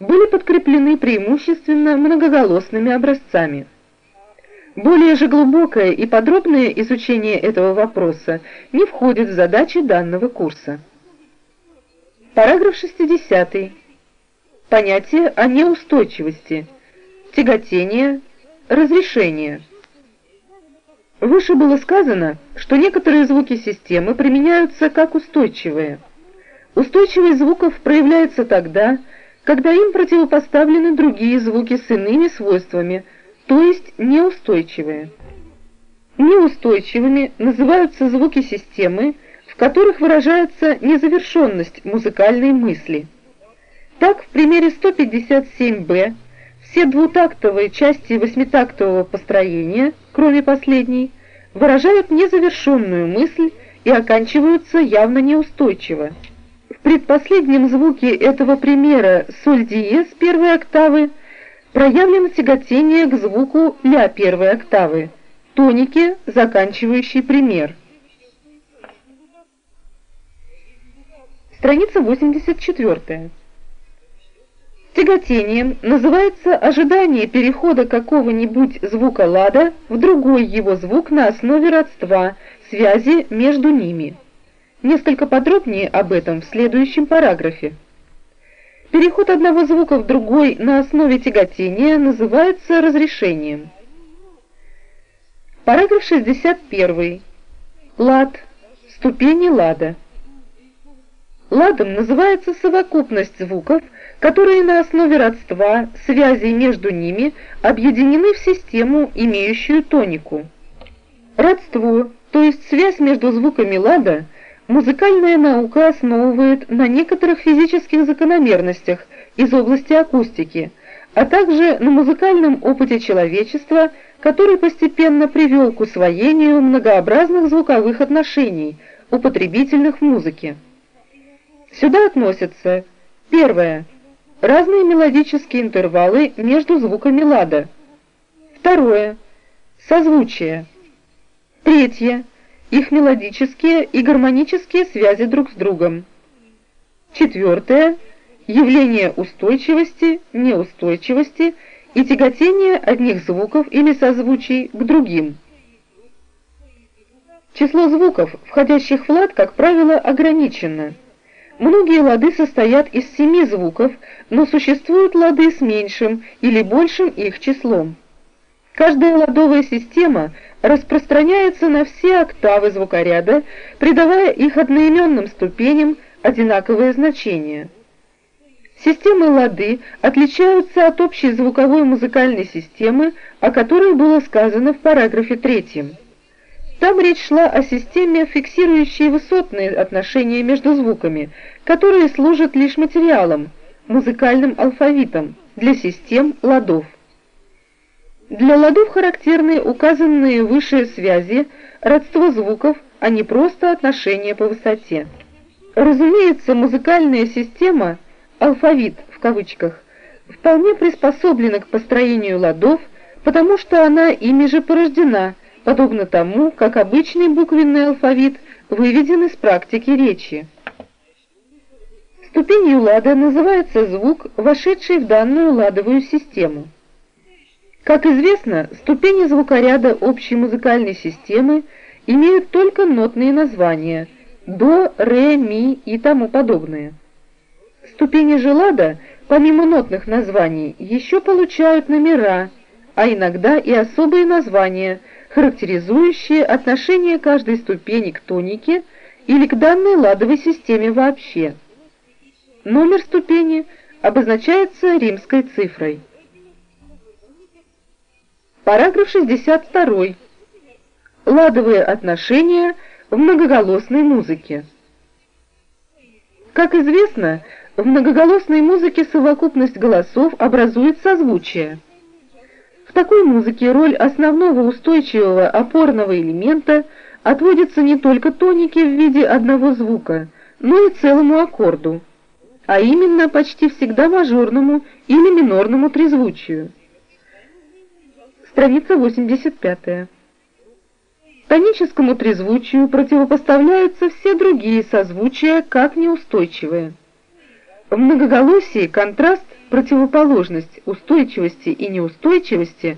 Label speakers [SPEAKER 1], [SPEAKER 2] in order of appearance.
[SPEAKER 1] были подкреплены преимущественно многоголосными образцами. Более же глубокое и подробное изучение этого вопроса не входит в задачи данного курса. Параграф 60. Понятие о неустойчивости, тяготение, разрешение. Выше было сказано, что некоторые звуки системы применяются как устойчивые. Устойчивость звуков проявляется тогда, когда им противопоставлены другие звуки с иными свойствами, то есть неустойчивые. Неустойчивыми называются звуки системы, в которых выражается незавершенность музыкальной мысли. Так, в примере 157-б все двутактовые части восьмитактового построения, кроме последней, выражают незавершенную мысль и оканчиваются явно неустойчиво. Предпоследнем звуке этого примера соль диез первой октавы проявлено тяготение к звуку ля первой октавы, тонике, заканчивающей пример. Страница 84. Тяготением называется ожидание перехода какого-нибудь звука лада в другой его звук на основе родства, связи между ними. Несколько подробнее об этом в следующем параграфе. Переход одного звука в другой на основе тяготения называется разрешением. Параграф 61. Лад. Ступени лада. Ладом называется совокупность звуков, которые на основе родства, связей между ними, объединены в систему, имеющую тонику. Родство, то есть связь между звуками лада, музыкальная наука основывает на некоторых физических закономерностях из области акустики, а также на музыкальном опыте человечества, который постепенно привел к усвоению многообразных звуковых отношений, употребительных в музыке. Сюда относятся первое разные мелодические интервалы между звуками лада. Второе созвучие. Третье их мелодические и гармонические связи друг с другом. Четвертое явление устойчивости, неустойчивости и тяготения одних звуков или созвучий к другим. Число звуков, входящих в лад, как правило, ограничено. Многие лады состоят из семи звуков, но существуют лады с меньшим или большим их числом. Каждая ладовая система распространяется на все октавы звукоряда, придавая их одноименным ступеням одинаковое значение. Системы лады отличаются от общей звуковой музыкальной системы, о которой было сказано в параграфе третьем. Там речь шла о системе, фиксирующей высотные отношения между звуками, которые служат лишь материалом, музыкальным алфавитом для систем ладов. Для ладов характерны указанные выше связи, родство звуков, а не просто отношения по высоте. Разумеется, музыкальная система, алфавит в кавычках, вполне приспособлена к построению ладов, потому что она ими же порождена – подобно тому, как обычный буквенный алфавит выведен из практики речи. Ступенью лада называется звук, вошедший в данную ладовую систему. Как известно, ступени звукоряда общей музыкальной системы имеют только нотные названия до, ре, ми и тому подобное. Ступени же лада, помимо нотных названий, еще получают номера, а иногда и особые названия – характеризующие отношение каждой ступени к тонике или к данной ладовой системе вообще. Номер ступени обозначается римской цифрой. Параграф 62. Ладовые отношения в многоголосной музыке. Как известно, в многоголосной музыке совокупность голосов образует созвучие такой музыке роль основного устойчивого опорного элемента отводится не только тонике в виде одного звука, но и целому аккорду, а именно почти всегда мажорному или минорному трезвучию. Страница 85. Тоническому трезвучию противопоставляются все другие созвучия как неустойчивые. В многоголосии контраст противоположность устойчивости и неустойчивости